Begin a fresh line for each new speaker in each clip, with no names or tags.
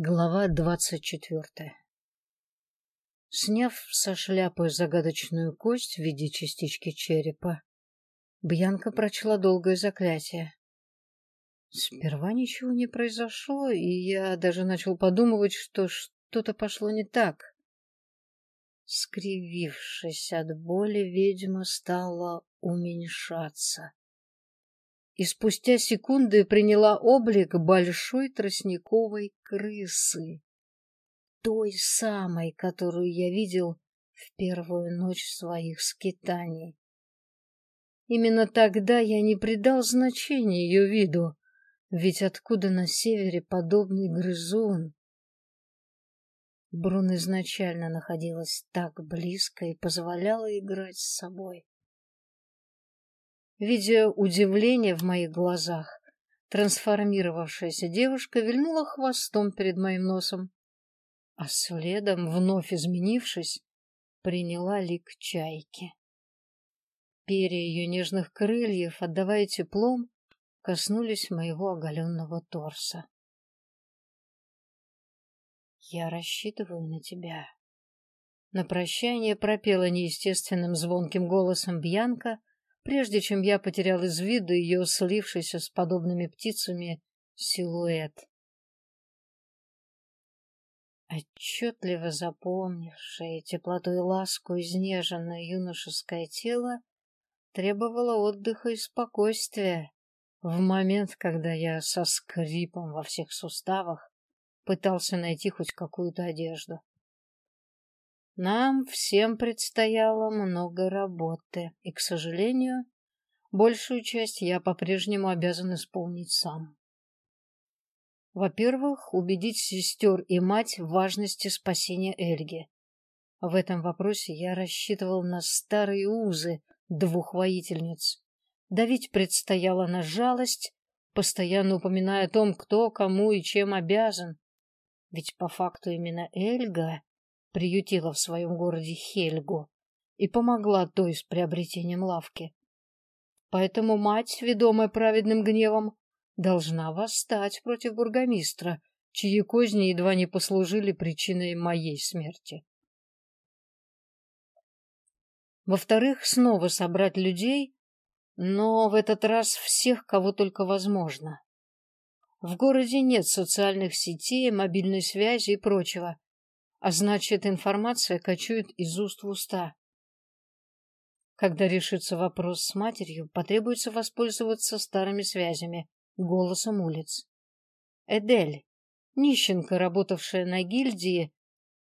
Глава двадцать четвертая Сняв со шляпы загадочную кость в виде частички черепа, Бьянка прочла долгое заклятие. Сперва ничего не произошло, и я даже начал подумывать, что что-то пошло не так. Скривившись от боли, ведьма стала уменьшаться и спустя секунды приняла облик большой тростниковой крысы. Той самой, которую я видел в первую ночь своих скитаний. Именно тогда я не придал значения ее виду, ведь откуда на севере подобный грызун? Брун изначально находилась так близко и позволяла играть с собой. Видя удивление в моих глазах, трансформировавшаяся девушка вильнула хвостом перед моим носом, а следом, вновь изменившись, приняла лик чайки. Перья ее нежных крыльев, отдавая теплом, коснулись моего оголенного торса. «Я рассчитываю на тебя». На прощание пропела неестественным звонким голосом Бьянка, прежде чем я потерял из виду ее слившийся с подобными птицами силуэт. Отчетливо запомнившее теплоту и ласку изнеженное юношеское тело требовало отдыха и спокойствия в момент, когда я со скрипом во всех суставах пытался найти хоть какую-то одежду. Нам всем предстояло много работы, и, к сожалению, большую часть я по-прежнему обязан исполнить сам. Во-первых, убедить сестер и мать в важности спасения Эльги. В этом вопросе я рассчитывал на старые узы двух воительниц. Давить предстояло на жалость, постоянно упоминая о том, кто кому и чем обязан. Ведь по факту именно Эльга приютила в своем городе Хельгу и помогла той с приобретением лавки. Поэтому мать, ведомая праведным гневом, должна восстать против бургомистра, чьи козни едва не послужили причиной моей смерти. Во-вторых, снова собрать людей, но в этот раз всех, кого только возможно. В городе нет социальных сетей, мобильной связи и прочего а значит, информация кочует из уст в уста. Когда решится вопрос с матерью, потребуется воспользоваться старыми связями, голосом улиц. Эдель, нищенка, работавшая на гильдии,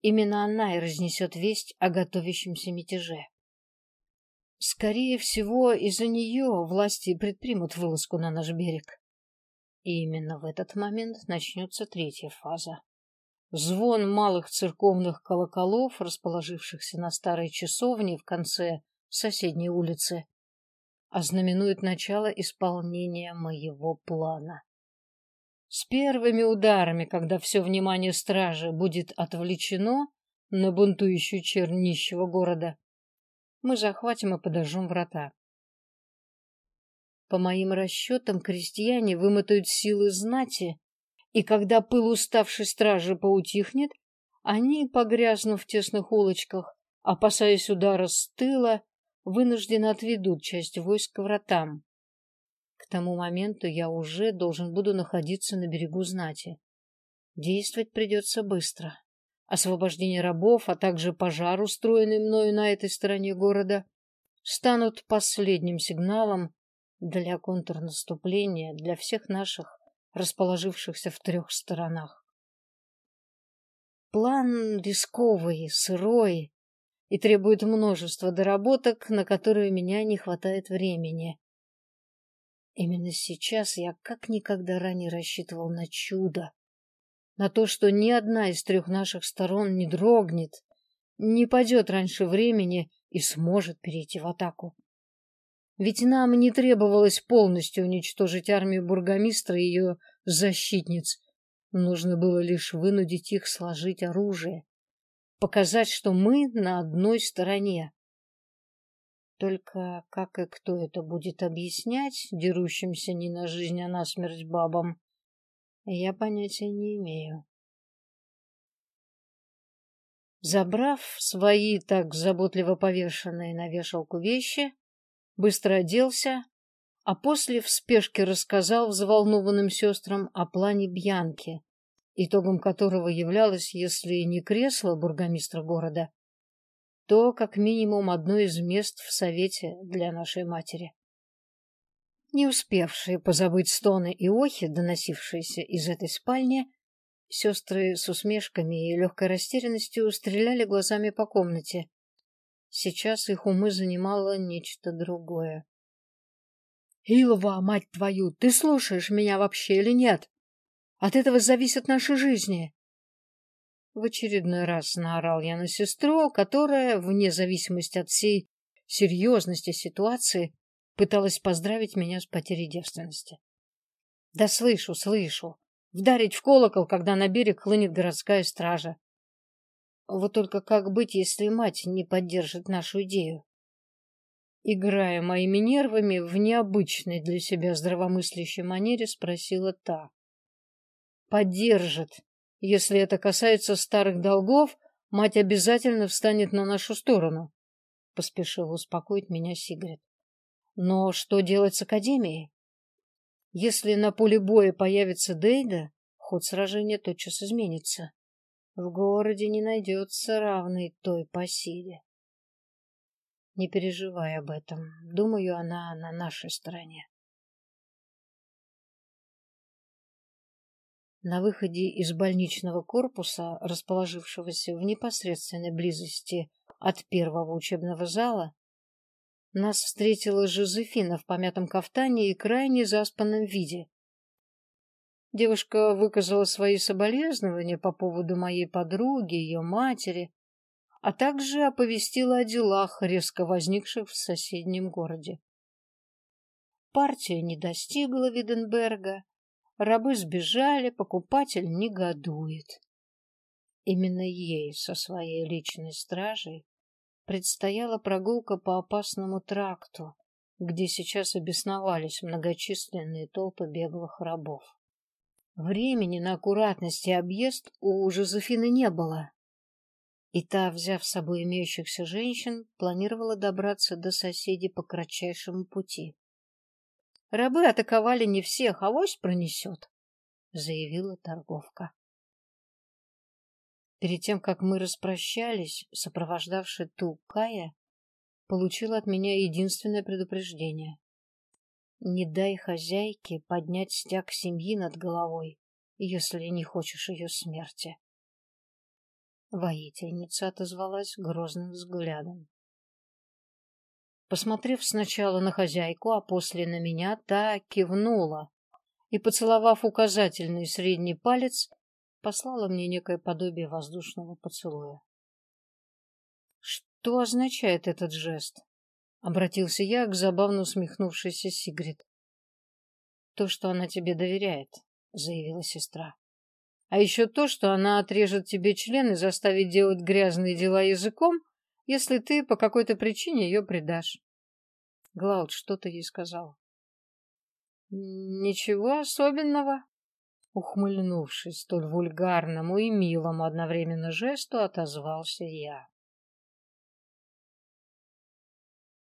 именно она и разнесет весть о готовящемся мятеже. Скорее всего, из-за нее власти предпримут вылазку на наш берег. И именно в этот момент начнется третья фаза. Звон малых церковных колоколов, расположившихся на старой часовне в конце соседней улицы, ознаменует начало исполнения моего плана. С первыми ударами, когда все внимание стражи будет отвлечено на бунтующую чернищего города, мы захватим и подожжем врата. По моим расчетам, крестьяне вымотают силы знати и когда пыл уставшей стражи поутихнет, они, погрязнув в тесных улочках, опасаясь удара с тыла, вынуждены отведут часть войск к вратам. К тому моменту я уже должен буду находиться на берегу знати. Действовать придется быстро. Освобождение рабов, а также пожар, устроенный мною на этой стороне города, станут последним сигналом для контрнаступления для всех наших расположившихся в трех сторонах. План рисковый, сырой и требует множества доработок, на которые у меня не хватает времени. Именно сейчас я как никогда ранее рассчитывал на чудо, на то, что ни одна из трех наших сторон не дрогнет, не падет раньше времени и сможет перейти в атаку. Ведь нам не требовалось полностью уничтожить армию бургомистра и ее защитниц. Нужно было лишь вынудить их сложить оружие, показать, что мы на одной стороне. Только как и кто это будет объяснять дерущимся не на жизнь, а на смерть бабам, я понятия не имею. Забрав свои так заботливо повешенные на вешалку вещи, быстро оделся, а после в спешке рассказал взволнованным сестрам о плане Бьянки, итогом которого являлось, если не кресло бургомистра города, то как минимум одно из мест в совете для нашей матери. Не успевшие позабыть стоны и охи, доносившиеся из этой спальни, сестры с усмешками и легкой растерянностью стреляли глазами по комнате. Сейчас их умы занимало нечто другое. — Илова, мать твою, ты слушаешь меня вообще или нет? От этого зависят наши жизни. В очередной раз наорал я на сестру, которая, вне зависимости от всей серьезности ситуации, пыталась поздравить меня с потерей девственности. Да слышу, слышу. Вдарить в колокол, когда на берег хлынет городская стража. Вот только как быть, если мать не поддержит нашу идею? Играя моими нервами в необычной для себя здравомыслящей манере, спросила та. Поддержит. Если это касается старых долгов, мать обязательно встанет на нашу сторону. Поспешил успокоить меня Сигрид. Но что делать с Академией? Если на поле боя появится Дейда, ход сражения тотчас изменится. В городе не найдется равной той по силе. Не переживай об этом. Думаю, она на нашей стороне. На выходе из больничного корпуса, расположившегося в непосредственной близости от первого учебного зала, нас встретила Жозефина в помятом кафтане и крайне заспанном виде. Девушка выказала свои соболезнования по поводу моей подруги, ее матери, а также оповестила о делах, резко возникших в соседнем городе. Партия не достигла Виденберга, рабы сбежали, покупатель негодует. Именно ей со своей личной стражей предстояла прогулка по опасному тракту, где сейчас обесновались многочисленные толпы беглых рабов. Времени на аккуратность и объезд у Жозефины не было. И та, взяв с собой имеющихся женщин, планировала добраться до соседей по кратчайшему пути. Рабы атаковали не всех, а вось пронесет, — заявила торговка. Перед тем, как мы распрощались, сопровождавший ту Кая получила от меня единственное предупреждение. Не дай хозяйке поднять стяг семьи над головой, если не хочешь ее смерти. Воительница отозвалась грозным взглядом. Посмотрев сначала на хозяйку, а после на меня, та кивнула и, поцеловав указательный средний палец, послала мне некое подобие воздушного поцелуя. Что означает этот жест? Обратился я к забавно усмехнувшейся Сигрид. То, что она тебе доверяет, заявила сестра. А еще то, что она отрежет тебе член и заставит делать грязные дела языком, если ты по какой-то причине ее предашь. Глауд, что ты ей сказал? Ничего особенного, Ухмыльнувшись столь вульгарному и милому одновременно жесту, отозвался я.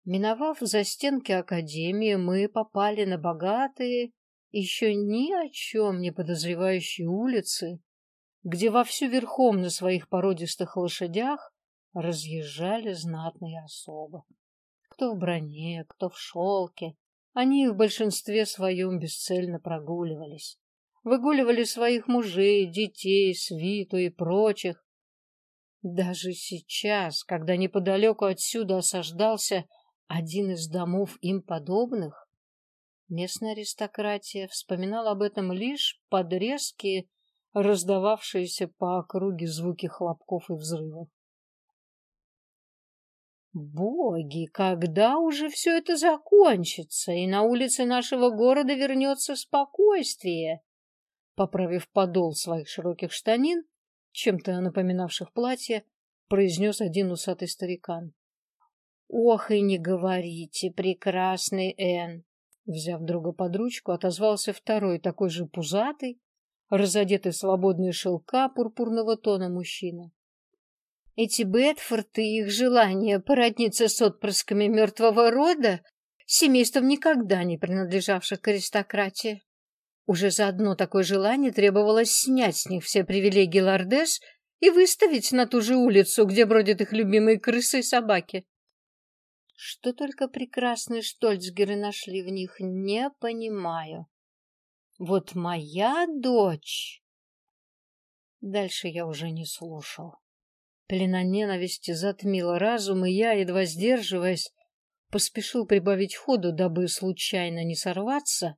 Миновав за стенки академии, мы попали на богатые, еще ни о чем не подозревающие улицы, где вовсю верхом на своих породистых лошадях разъезжали знатные особы. Кто в броне, кто в шелке, они в большинстве своем бесцельно прогуливались выгуливали своих мужей, детей, свиту и прочих. Даже сейчас, когда неподалеку отсюда осаждался один из домов им подобных, местная аристократия вспоминала об этом лишь под резкие, раздававшиеся по округе звуки хлопков и взрывов. Боги, когда уже все это закончится, и на улице нашего города вернется спокойствие? поправив подол своих широких штанин, чем-то напоминавших платье, произнес один усатый старикан. «Ох и не говорите, прекрасный Эн!» Взяв друга под ручку, отозвался второй, такой же пузатый, разодетый в свободные шелка пурпурного тона мужчина. Эти Бетфорды и их желание породниться с отпрысками мертвого рода, семейством никогда не принадлежавших к аристократии. Уже за одно такое желание требовалось снять с них все привилегии лордес и выставить на ту же улицу, где бродят их любимые крысы и собаки. Что только прекрасные штольцгеры нашли в них, не понимаю. Вот моя дочь... Дальше я уже не слушал. Пелена ненависти затмила разум, и я, едва сдерживаясь, поспешил прибавить ходу, дабы случайно не сорваться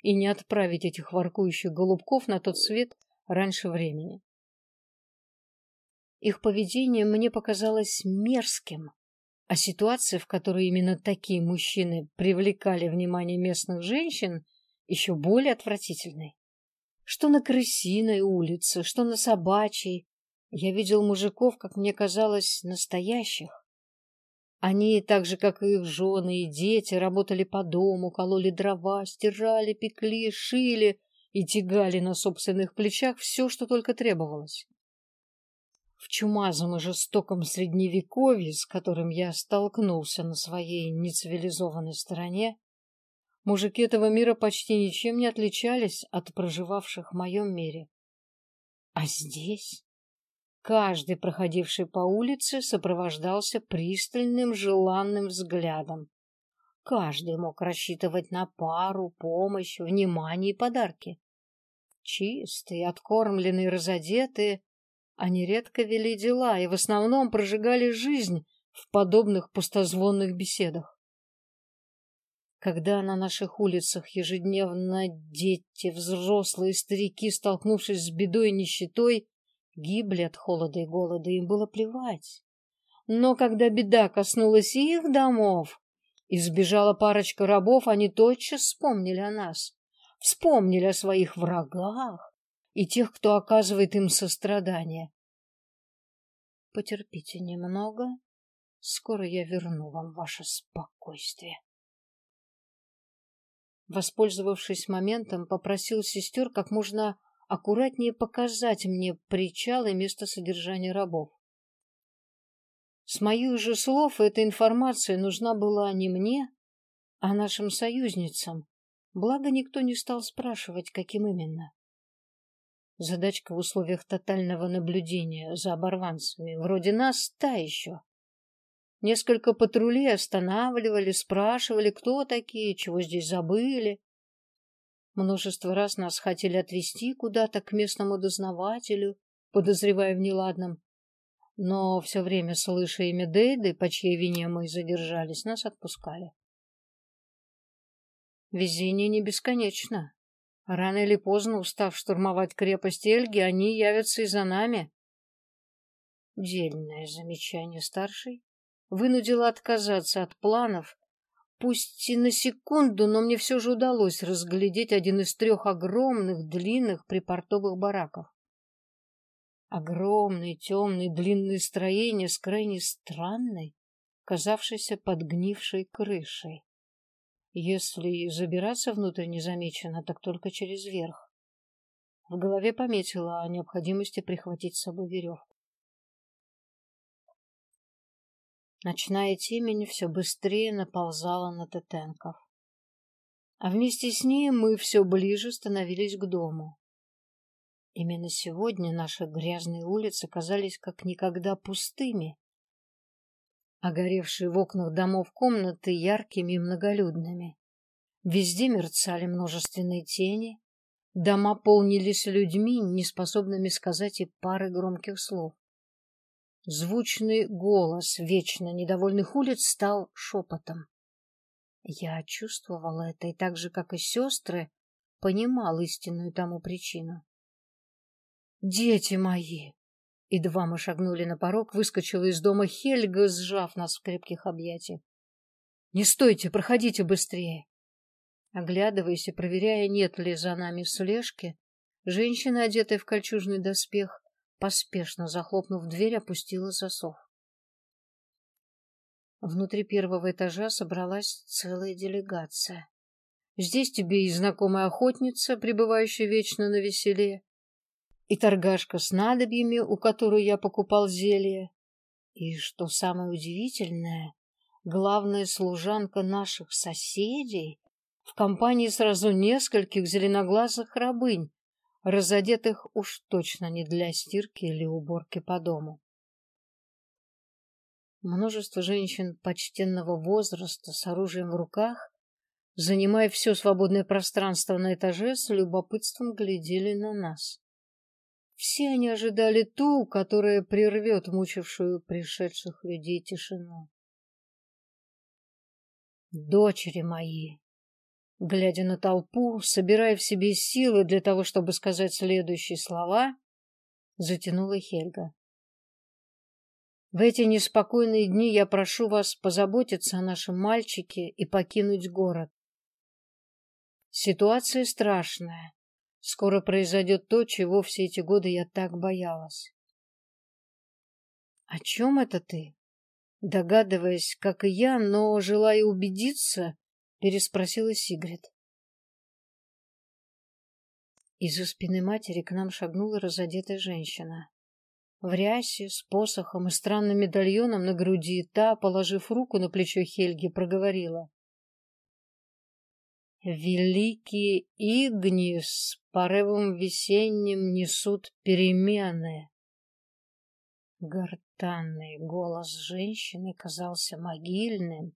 и не отправить этих воркующих голубков на тот свет раньше времени. Их поведение мне показалось мерзким, а ситуация, в которой именно такие мужчины привлекали внимание местных женщин, еще более отвратительной. Что на крысиной улице, что на собачьей, я видел мужиков, как мне казалось, настоящих. Они, так же, как и их жены и дети, работали по дому, кололи дрова, стирали, пекли, шили и тягали на собственных плечах все, что только требовалось. В чумазом и жестоком средневековье, с которым я столкнулся на своей нецивилизованной стороне, мужики этого мира почти ничем не отличались от проживавших в моем мире. А здесь Каждый, проходивший по улице, сопровождался пристальным желанным взглядом. Каждый мог рассчитывать на пару, помощь, внимание и подарки. Чистые, откормленные, разодетые, они редко вели дела и в основном прожигали жизнь в подобных пустозвонных беседах. Когда на наших улицах ежедневно дети, взрослые, старики, столкнувшись с бедой и нищетой, гибли от холода и голода, им было плевать. Но когда беда коснулась их домов, и сбежала парочка рабов, они тотчас вспомнили о нас, вспомнили о своих врагах и тех, кто оказывает им сострадание. Потерпите немного, скоро я верну вам ваше спокойствие. Воспользовавшись моментом, попросил сестер как можно аккуратнее показать мне причал и место содержания рабов. С моих же слов эта информация нужна была не мне, а нашим союзницам, благо никто не стал спрашивать, каким именно. Задачка в условиях тотального наблюдения за оборванцами вроде нас та еще. Несколько патрулей останавливали, спрашивали, кто такие, чего здесь забыли. Множество раз нас хотели отвезти куда-то к местному дознавателю, подозревая в неладном. Но все время, слыша имя Дейды, по чьей вине мы задержались, нас отпускали. Везение не бесконечно. Рано или поздно, устав штурмовать крепость Эльги, они явятся и за нами. Дельное замечание старший вынудило отказаться от планов, Пусть и на секунду, но мне все же удалось разглядеть один из трех огромных, длинных припортовых бараков. Огромные, темные, длинные строения с крайне странной, казавшейся подгнившей крышей. Если забираться внутрь незамеченно, так только через верх. В голове пометила о необходимости прихватить с собой веревку. Ночная темень все быстрее наползала на Тетенков. А вместе с ней мы все ближе становились к дому. Именно сегодня наши грязные улицы казались как никогда пустыми, а горевшие в окнах домов комнаты яркими и многолюдными. Везде мерцали множественные тени, дома полнились людьми, неспособными сказать и пары громких слов. Звучный голос вечно недовольных улиц стал шепотом. Я чувствовала это и так же, как и сестры, понимал истинную тому причину. «Дети мои!» Едва мы шагнули на порог, выскочила из дома Хельга, сжав нас в крепких объятиях. «Не стойте, проходите быстрее!» Оглядываясь и проверяя, нет ли за нами слежки, женщина, одетая в кольчужный доспех, Поспешно захлопнув дверь, опустила засов. Внутри первого этажа собралась целая делегация. Здесь тебе и знакомая охотница, пребывающая вечно на веселе, и торгашка с надобьями, у которой я покупал зелье, И что самое удивительное, главная служанка наших соседей в компании сразу нескольких зеленоглазых рабынь, разодетых уж точно не для стирки или уборки по дому. Множество женщин почтенного возраста с оружием в руках, занимая все свободное пространство на этаже, с любопытством глядели на нас. Все они ожидали ту, которая прервет мучившую пришедших людей тишину. Дочери мои, глядя на толпу, собирая в себе силы для того, чтобы сказать следующие слова, затянула Хельга. В эти неспокойные дни я прошу вас позаботиться о нашем мальчике и покинуть город. Ситуация страшная. Скоро произойдет то, чего все эти годы я так боялась. О чем это ты? Догадываясь, как и я, но желая убедиться, переспросила Сигрид. Из-за спины матери к нам шагнула разодетая женщина. В рясе, с посохом и странным медальоном на груди та, положив руку на плечо Хельги, проговорила. Великие игни с порывом весенним несут перемены. Гортанный голос женщины казался могильным.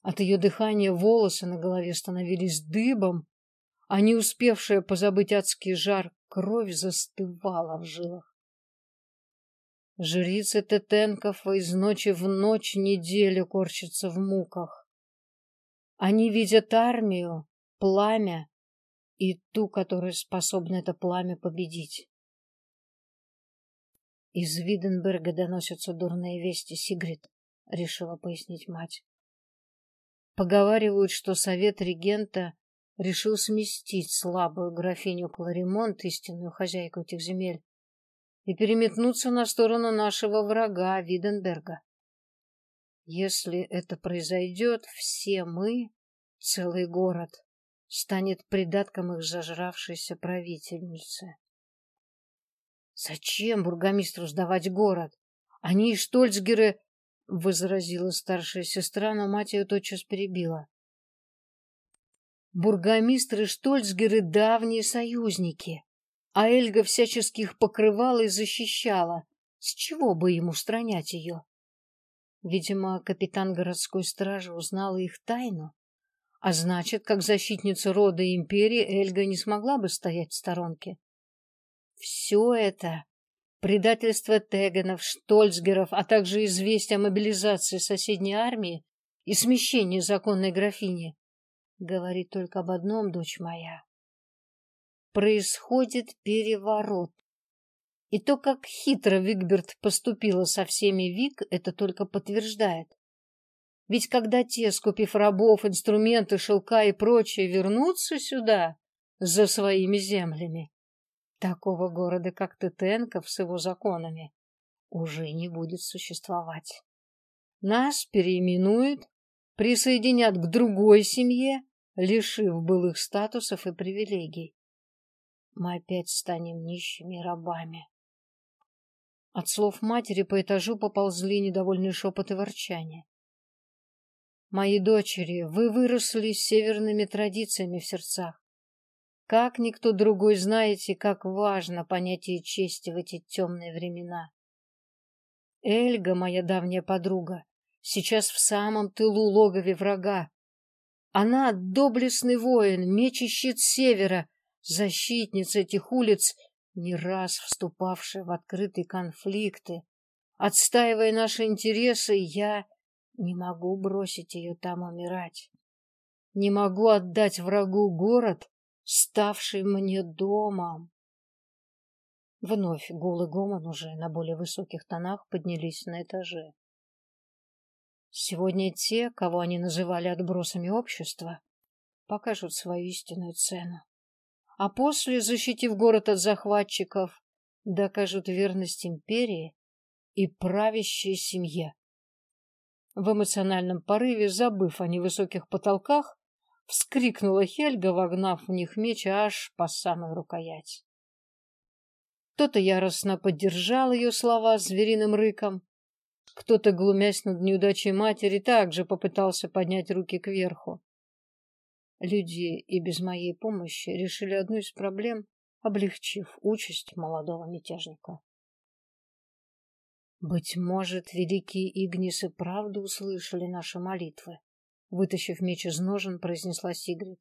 От ее дыхания волосы на голове становились дыбом, а не успевшая позабыть адский жар кровь застывала в жилах. Жрицы Тетенков из ночи в ночь неделю корчатся в муках. Они видят армию, пламя и ту, которая способна это пламя победить. Из Виденберга доносятся дурные вести, Сигрид, решила пояснить мать. Поговаривают, что совет регента решил сместить слабую графиню Кларимонт, истинную хозяйку этих земель, и переметнуться на сторону нашего врага Виденберга. Если это произойдет, все мы, целый город, станет придатком их зажравшейся правительницы. Зачем бургомистру сдавать город? Они и Штольцгеры, — возразила старшая сестра, но мать ее тотчас перебила. Бургомистры Штольцгеры — давние союзники, а Эльга всячески их покрывала и защищала. С чего бы ему устранять ее? Видимо, капитан городской стражи узнала их тайну, а значит, как защитница рода и империи Эльга не смогла бы стоять в сторонке. Все это предательство Тегенов, Штольцгеров, а также известие о мобилизации соседней армии и смещении законной графини говорит только об одном, дочь моя. Происходит переворот. И то, как хитро Вигберт поступила со всеми Вик, это только подтверждает. Ведь когда те, скупив рабов, инструменты, шелка и прочее, вернутся сюда за своими землями, такого города, как Тетенков с его законами, уже не будет существовать. Нас переименуют, присоединят к другой семье, лишив былых статусов и привилегий. Мы опять станем нищими рабами. От слов матери по этажу поползли недовольные шепоты ворчания. Мои дочери, вы выросли с северными традициями в сердцах. Как никто другой знаете, как важно понятие чести в эти темные времена. Эльга, моя давняя подруга, сейчас в самом тылу логове врага. Она доблестный воин, меч и щит севера, защитница этих улиц, не раз вступавшая в открытые конфликты. Отстаивая наши интересы, я не могу бросить ее там умирать. Не могу отдать врагу город, ставший мне домом. Вновь гул и гомон уже на более высоких тонах поднялись на этаже. Сегодня те, кого они называли отбросами общества, покажут свою истинную цену. А после, защитив город от захватчиков, докажут верность империи и правящей семье. В эмоциональном порыве, забыв о невысоких потолках, вскрикнула Хельга, вогнав в них меч аж по самой рукоять. Кто-то яростно поддержал ее слова звериным рыком, Кто-то, глумясь над неудачей матери, также попытался поднять руки кверху. Люди и без моей помощи решили одну из проблем, облегчив участь молодого мятежника. Быть может, великие Игнисы правду услышали наши молитвы. Вытащив меч из ножен, произнесла Сигрид.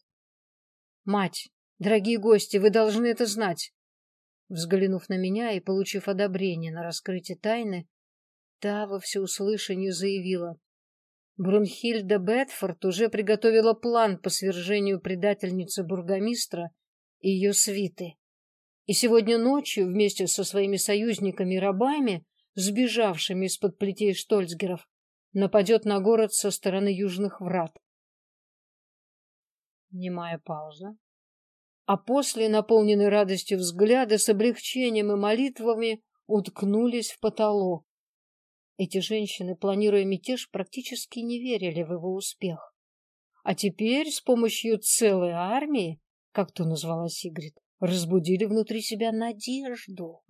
Мать, дорогие гости, вы должны это знать. Взглянув на меня и получив одобрение на раскрытие тайны, та во всеуслышание заявила. Брунхильда Бетфорд уже приготовила план по свержению предательницы бургомистра и ее свиты. И сегодня ночью вместе со своими союзниками и рабами, сбежавшими из-под плетей Штольцгеров, нападет на город со стороны южных врат. Немая пауза. А после, наполненные радостью взгляды, с облегчением и молитвами, уткнулись в потолок. Эти женщины, планируя мятеж, практически не верили в его успех. А теперь с помощью целой армии, как то назвала Сигрид, разбудили внутри себя надежду.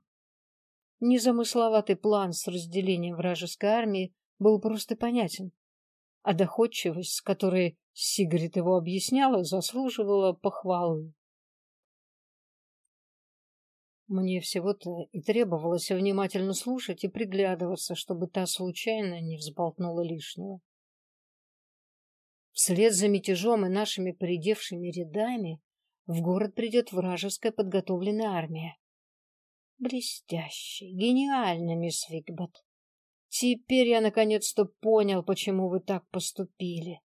Незамысловатый план с разделением вражеской армии был просто понятен, а доходчивость, с которой Сигрид его объясняла, заслуживала похвалы. Мне всего-то и требовалось внимательно слушать и приглядываться, чтобы та случайно не взболтнула лишнего. Вслед за мятежом и нашими поредевшими рядами в город придет вражеская подготовленная армия. Блестящий, гениальный, мисс Викбот. Теперь я наконец-то понял, почему вы так поступили.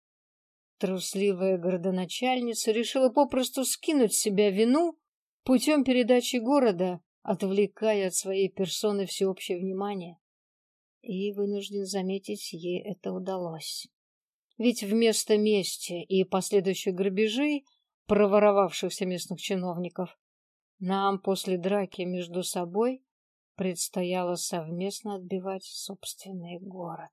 Трусливая городоначальница решила попросту скинуть с себя вину путем передачи города, отвлекая от своей персоны всеобщее внимание. И, вынужден заметить, ей это удалось. Ведь вместо мести и последующих грабежей проворовавшихся местных чиновников нам после драки между собой предстояло совместно отбивать собственный город.